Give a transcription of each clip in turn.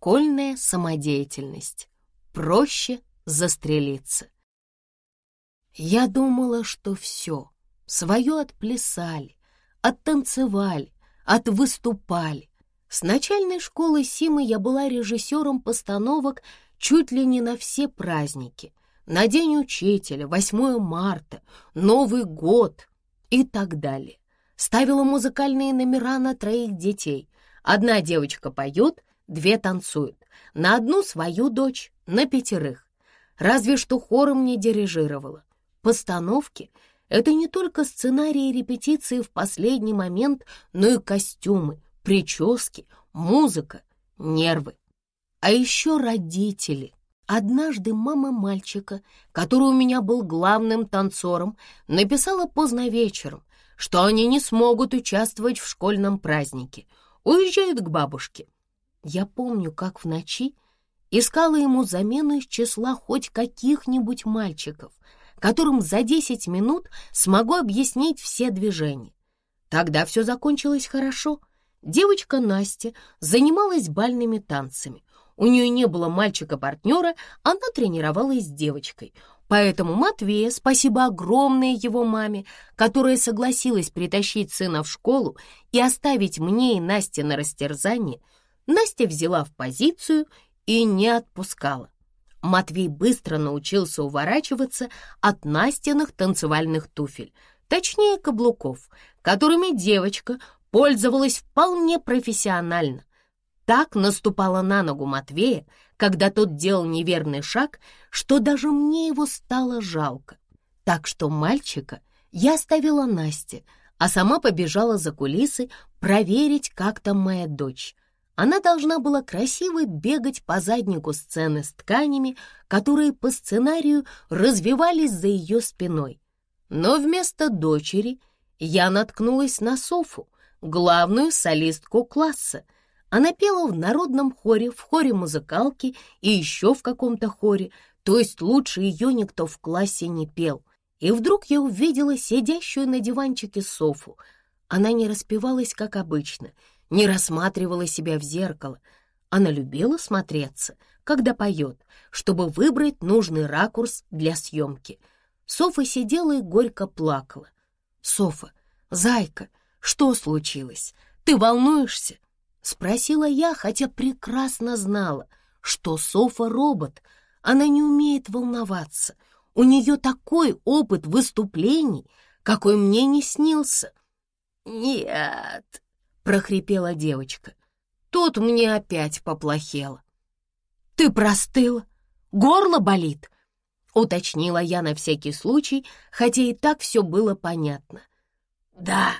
Школьная самодеятельность. Проще застрелиться. Я думала, что все, свое отплясали, оттанцевали, отвыступали. С начальной школы Симы я была режиссером постановок чуть ли не на все праздники. На День учителя, 8 марта, Новый год и так далее. Ставила музыкальные номера на троих детей. Одна девочка поет, две танцуют. На одну свою дочь, на пятерых. Разве что хором не дирижировала. Постановки — это не только сценарии репетиции в последний момент, но и костюмы, прически, музыка, нервы. А еще родители. Однажды мама мальчика, который у меня был главным танцором, написала поздно вечером, что они не смогут участвовать в школьном празднике, уезжают к бабушке. Я помню, как в ночи искала ему замену из числа хоть каких-нибудь мальчиков, которым за 10 минут смогу объяснить все движения. Тогда все закончилось хорошо. Девочка Настя занималась бальными танцами. У нее не было мальчика-партнера, она тренировалась с девочкой. Поэтому Матвея, спасибо огромное его маме, которая согласилась притащить сына в школу и оставить мне и Насте на растерзание, Настя взяла в позицию и не отпускала. Матвей быстро научился уворачиваться от Настиных танцевальных туфель, точнее каблуков, которыми девочка пользовалась вполне профессионально. Так наступала на ногу Матвея, когда тот делал неверный шаг, что даже мне его стало жалко. Так что мальчика я оставила Насте, а сама побежала за кулисы проверить, как там моя дочь. Она должна была красиво бегать по заднику сцены с тканями, которые по сценарию развивались за ее спиной. Но вместо дочери я наткнулась на Софу, главную солистку класса. Она пела в народном хоре, в хоре музыкалки и еще в каком-то хоре, то есть лучше ее никто в классе не пел. И вдруг я увидела сидящую на диванчике Софу. Она не распевалась, как обычно — не рассматривала себя в зеркало. Она любила смотреться, когда поет, чтобы выбрать нужный ракурс для съемки. Софа сидела и горько плакала. «Софа, зайка, что случилось? Ты волнуешься?» Спросила я, хотя прекрасно знала, что Софа робот. Она не умеет волноваться. У нее такой опыт выступлений, какой мне не снился. «Нет», прохрипела девочка. Тут мне опять поплохело. «Ты простыла? Горло болит?» Уточнила я на всякий случай, хотя и так все было понятно. «Да»,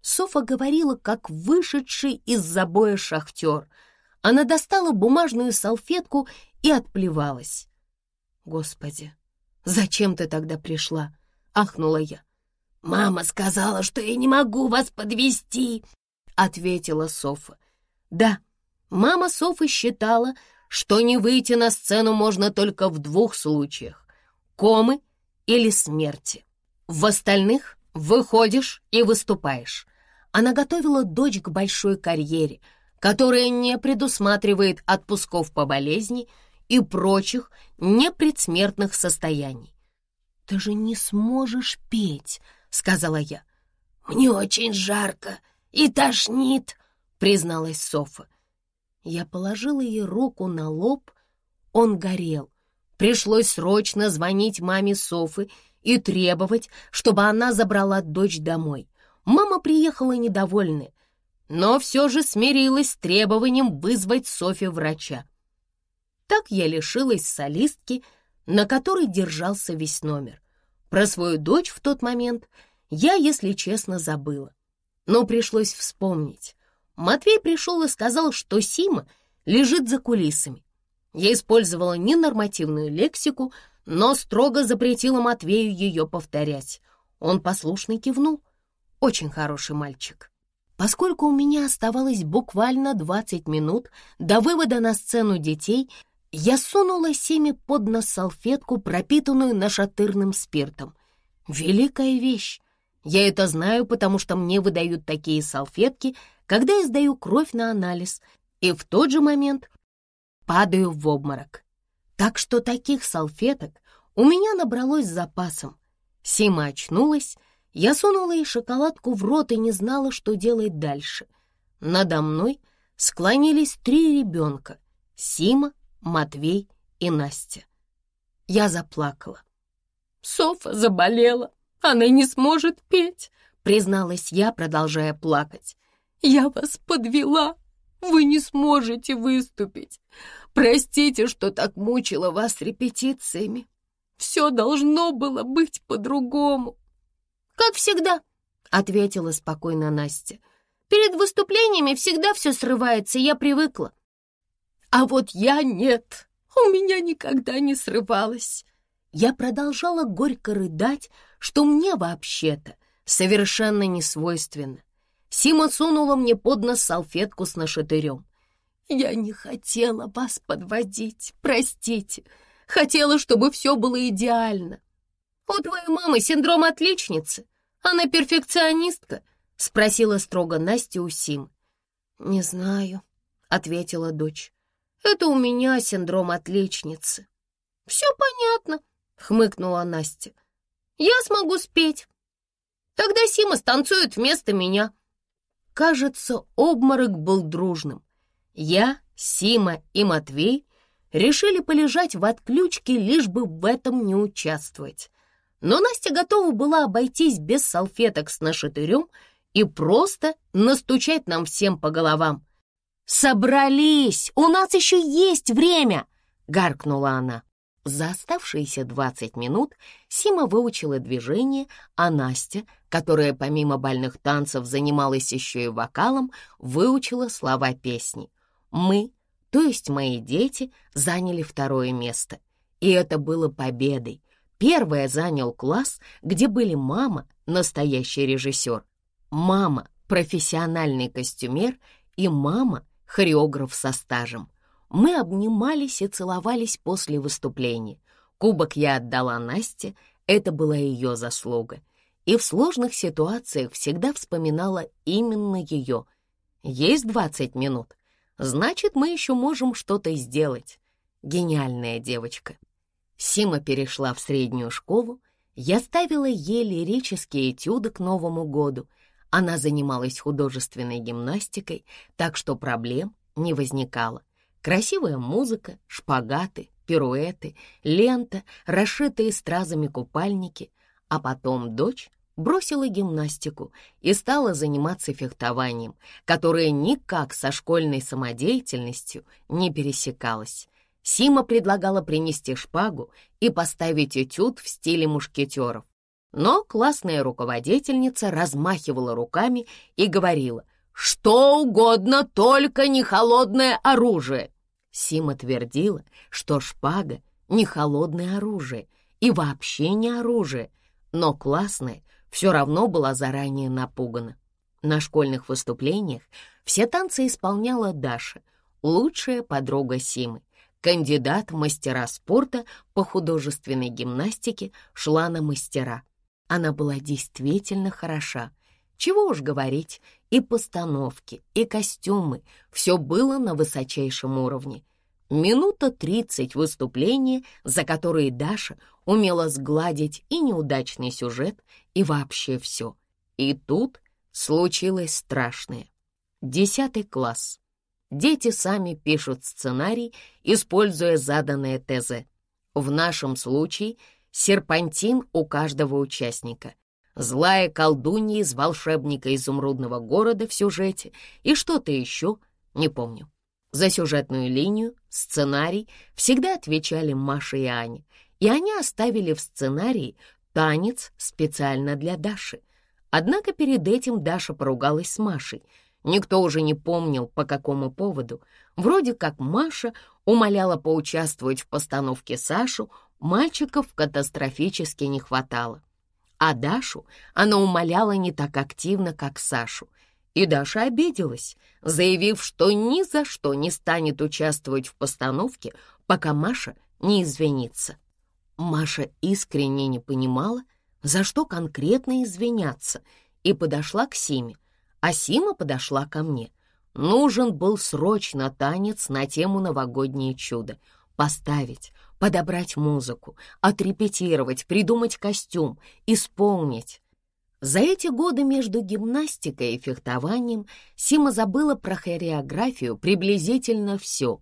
Софа говорила, как вышедший из забоя шахтер. Она достала бумажную салфетку и отплевалась. «Господи, зачем ты тогда пришла?» — ахнула я. «Мама сказала, что я не могу вас подвести, — ответила Софа. «Да, мама Софы считала, что не выйти на сцену можно только в двух случаях — комы или смерти. В остальных выходишь и выступаешь. Она готовила дочь к большой карьере, которая не предусматривает отпусков по болезни и прочих непредсмертных состояний. «Ты же не сможешь петь», — сказала я. «Мне очень жарко», и тошнит», — призналась Софа. Я положила ей руку на лоб, он горел. Пришлось срочно звонить маме Софы и требовать, чтобы она забрала дочь домой. Мама приехала недовольная, но все же смирилась с требованием вызвать Софе врача. Так я лишилась солистки, на которой держался весь номер. Про свою дочь в тот момент я, если честно, забыла но пришлось вспомнить. Матвей пришел и сказал, что Сима лежит за кулисами. Я использовала ненормативную лексику, но строго запретила Матвею ее повторять. Он послушно кивнул. Очень хороший мальчик. Поскольку у меня оставалось буквально 20 минут до вывода на сцену детей, я сунула Симе под нос салфетку, пропитанную нашатырным спиртом. Великая вещь! Я это знаю, потому что мне выдают такие салфетки, когда я сдаю кровь на анализ, и в тот же момент падаю в обморок. Так что таких салфеток у меня набралось с запасом. Сима очнулась, я сунула ей шоколадку в рот и не знала, что делать дальше. Надо мной склонились три ребенка — Сима, Матвей и Настя. Я заплакала. «Софа заболела, она не сможет петь», — призналась я, продолжая плакать. «Я вас подвела, вы не сможете выступить. Простите, что так мучила вас репетициями. Все должно было быть по-другому». «Как всегда», — ответила спокойно Настя. «Перед выступлениями всегда все срывается, я привыкла». «А вот я нет, у меня никогда не срывалось». Я продолжала горько рыдать, что мне вообще-то совершенно не свойственно. Сима сунула мне под нос салфетку с нашатырем. «Я не хотела вас подводить, простите. Хотела, чтобы все было идеально. У твоей мамы синдром отличницы. Она перфекционистка?» — спросила строго Настя у Симы. «Не знаю», — ответила дочь. «Это у меня синдром отличницы». «Все понятно», — хмыкнула Настя. «Я смогу спеть. Тогда Сима станцует вместо меня». Кажется, обморок был дружным. Я, Сима и Матвей решили полежать в отключке, лишь бы в этом не участвовать. Но Настя готова была обойтись без салфеток с нашатырем и просто настучать нам всем по головам. «Собрались! У нас еще есть время!» — гаркнула она. За оставшиеся 20 минут Сима выучила движение, а Настя, которая помимо бальных танцев занималась еще и вокалом, выучила слова песни. Мы, то есть мои дети, заняли второе место. И это было победой. Первое занял класс, где были мама, настоящий режиссер, мама, профессиональный костюмер и мама, хореограф со стажем. Мы обнимались и целовались после выступления. Кубок я отдала Насте, это была ее заслуга. И в сложных ситуациях всегда вспоминала именно ее. Есть двадцать минут. Значит, мы еще можем что-то сделать. Гениальная девочка. Сима перешла в среднюю школу. Я ставила ей лирические этюды к Новому году. Она занималась художественной гимнастикой, так что проблем не возникало. Красивая музыка, шпагаты, пируэты, лента, расшитые стразами купальники. А потом дочь бросила гимнастику и стала заниматься фехтованием, которое никак со школьной самодеятельностью не пересекалось. Сима предлагала принести шпагу и поставить этюд в стиле мушкетеров. Но классная руководительница размахивала руками и говорила «Что угодно, только не холодное оружие!» Сима твердила, что шпага — не холодное оружие и вообще не оружие, но классная все равно была заранее напугана. На школьных выступлениях все танцы исполняла Даша, лучшая подруга Симы. Кандидат мастера спорта по художественной гимнастике шла на мастера. Она была действительно хороша. Чего уж говорить, и постановки, и костюмы — все было на высочайшем уровне. Минута тридцать выступления, за которые Даша умела сгладить и неудачный сюжет, и вообще все. И тут случилось страшное. Десятый класс. Дети сами пишут сценарий, используя заданное ТЗ. В нашем случае серпантин у каждого участника. Злая колдунья из волшебника изумрудного города в сюжете и что-то еще, не помню. За сюжетную линию, сценарий всегда отвечали Маша и Аня, и они оставили в сценарии танец специально для Даши. Однако перед этим Даша поругалась с Машей. Никто уже не помнил, по какому поводу. Вроде как Маша умоляла поучаствовать в постановке Сашу, мальчиков катастрофически не хватало. А Дашу она умоляла не так активно, как Сашу — и Даша обиделась, заявив, что ни за что не станет участвовать в постановке, пока Маша не извинится. Маша искренне не понимала, за что конкретно извиняться, и подошла к Симе, а Сима подошла ко мне. Нужен был срочно танец на тему «Новогоднее чудо». Поставить, подобрать музыку, отрепетировать, придумать костюм, исполнить. За эти годы между гимнастикой и фехтованием Сима забыла про хореографию приблизительно все.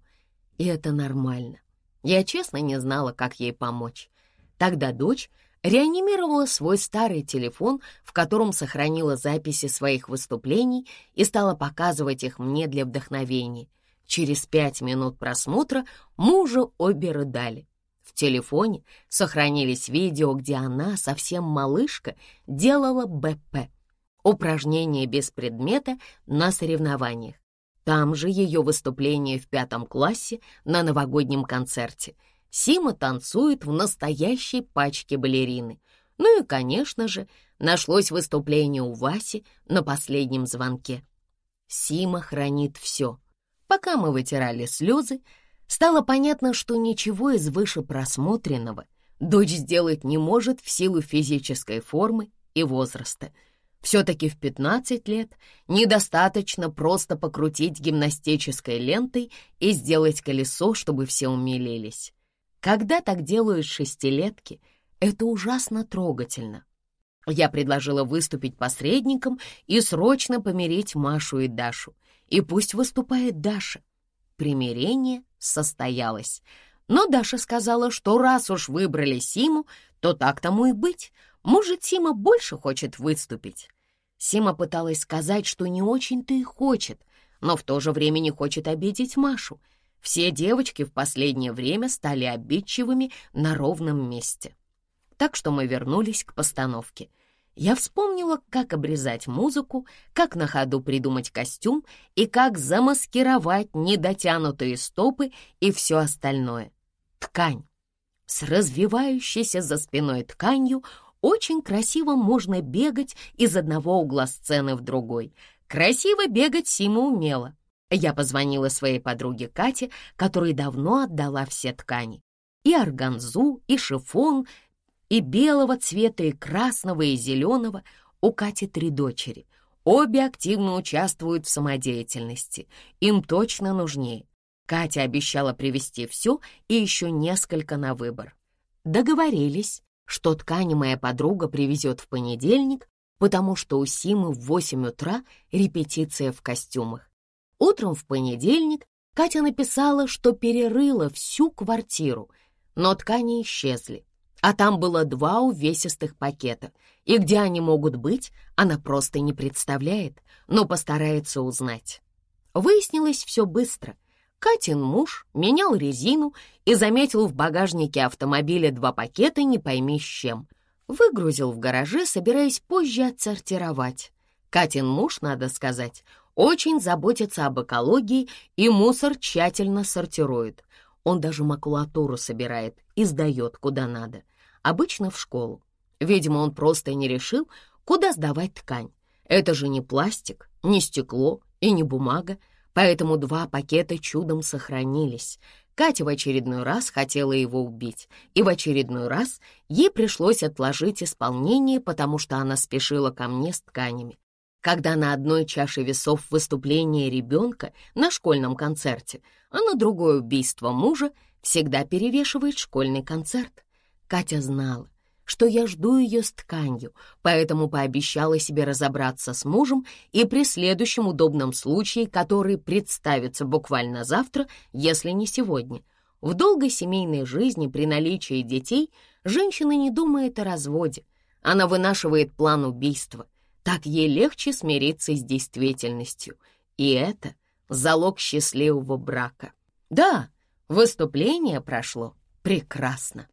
И это нормально. Я честно не знала, как ей помочь. Тогда дочь реанимировала свой старый телефон, в котором сохранила записи своих выступлений и стала показывать их мне для вдохновения. Через пять минут просмотра мы уже обе рыдали. В телефоне сохранились видео, где она, совсем малышка, делала БП — упражнение без предмета на соревнованиях. Там же ее выступление в пятом классе на новогоднем концерте. Сима танцует в настоящей пачке балерины. Ну и, конечно же, нашлось выступление у Васи на последнем звонке. Сима хранит все. Пока мы вытирали слезы, Стало понятно, что ничего из вышепросмотренного дочь сделать не может в силу физической формы и возраста. Все-таки в 15 лет недостаточно просто покрутить гимнастической лентой и сделать колесо, чтобы все умилились. Когда так делают шестилетки, это ужасно трогательно. Я предложила выступить посредником и срочно помирить Машу и Дашу. И пусть выступает Даша. Примирение состоялось. Но Даша сказала, что раз уж выбрали Симу, то так тому и быть. Может, Сима больше хочет выступить. Сима пыталась сказать, что не очень-то и хочет, но в то же время не хочет обидеть Машу. Все девочки в последнее время стали обидчивыми на ровном месте. Так что мы вернулись к постановке — я вспомнила, как обрезать музыку, как на ходу придумать костюм и как замаскировать недотянутые стопы и все остальное. Ткань. С развивающейся за спиной тканью очень красиво можно бегать из одного угла сцены в другой. Красиво бегать Сима умела. Я позвонила своей подруге Кате, которой давно отдала все ткани. И органзу, и шифон, и белого цвета, и красного, и зеленого. У Кати три дочери. Обе активно участвуют в самодеятельности. Им точно нужнее. Катя обещала привезти все и еще несколько на выбор. Договорились, что ткани моя подруга привезет в понедельник, потому что у Симы в 8 утра репетиция в костюмах. Утром в понедельник Катя написала, что перерыла всю квартиру, но ткани исчезли а там было два увесистых пакета, и где они могут быть, она просто не представляет, но постарается узнать. Выяснилось все быстро. Катин муж менял резину и заметил в багажнике автомобиля два пакета не пойми с чем. Выгрузил в гараже, собираясь позже отсортировать. Катин муж, надо сказать, очень заботится об экологии и мусор тщательно сортирует. Он даже макулатуру собирает и сдает куда надо обычно в школу. Видимо, он просто не решил, куда сдавать ткань. Это же не пластик, не стекло и не бумага, поэтому два пакета чудом сохранились. Катя в очередной раз хотела его убить, и в очередной раз ей пришлось отложить исполнение, потому что она спешила ко мне с тканями. Когда на одной чаше весов выступление ребенка на школьном концерте, а на другое убийство мужа, всегда перевешивает школьный концерт. Катя знала, что я жду ее с тканью, поэтому пообещала себе разобраться с мужем и при следующем удобном случае, который представится буквально завтра, если не сегодня. В долгой семейной жизни при наличии детей женщина не думает о разводе. Она вынашивает план убийства. Так ей легче смириться с действительностью. И это залог счастливого брака. Да, выступление прошло прекрасно.